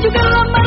juga lama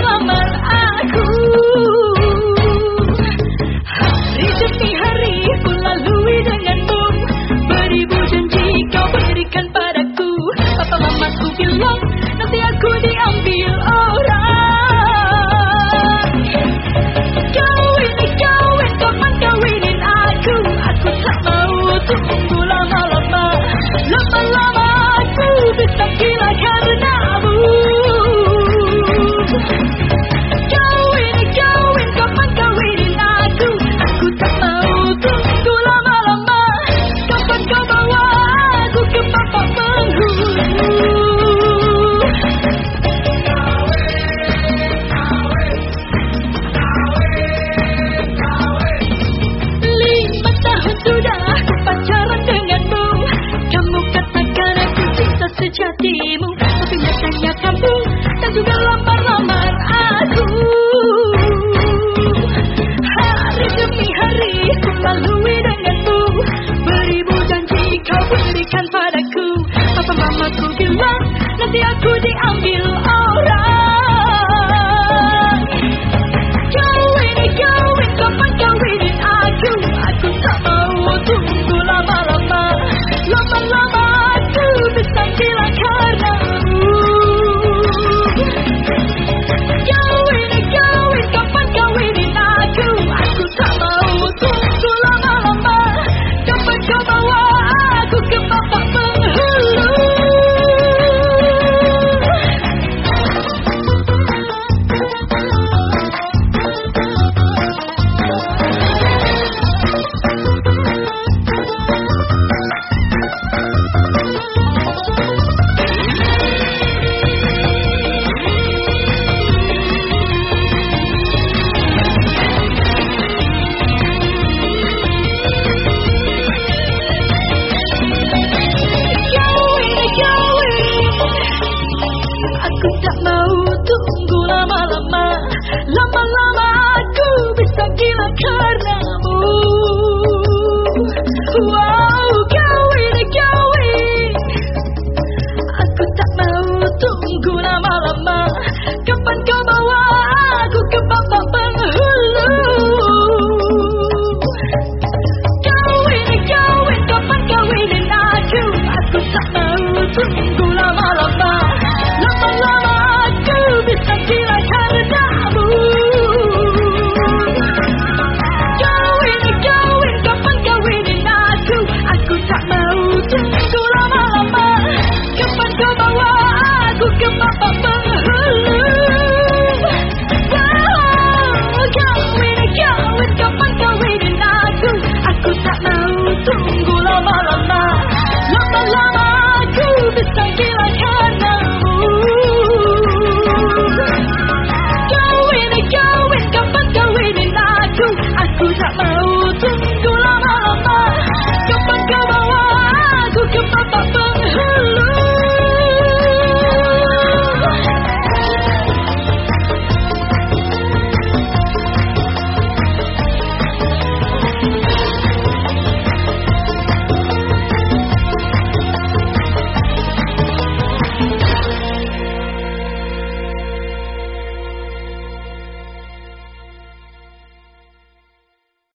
melalui denganmu Beribu janji kau berikan padaku. Apa mamaku bilang nanti aku diambil orang. tunggu nama lama Kapan kau bawa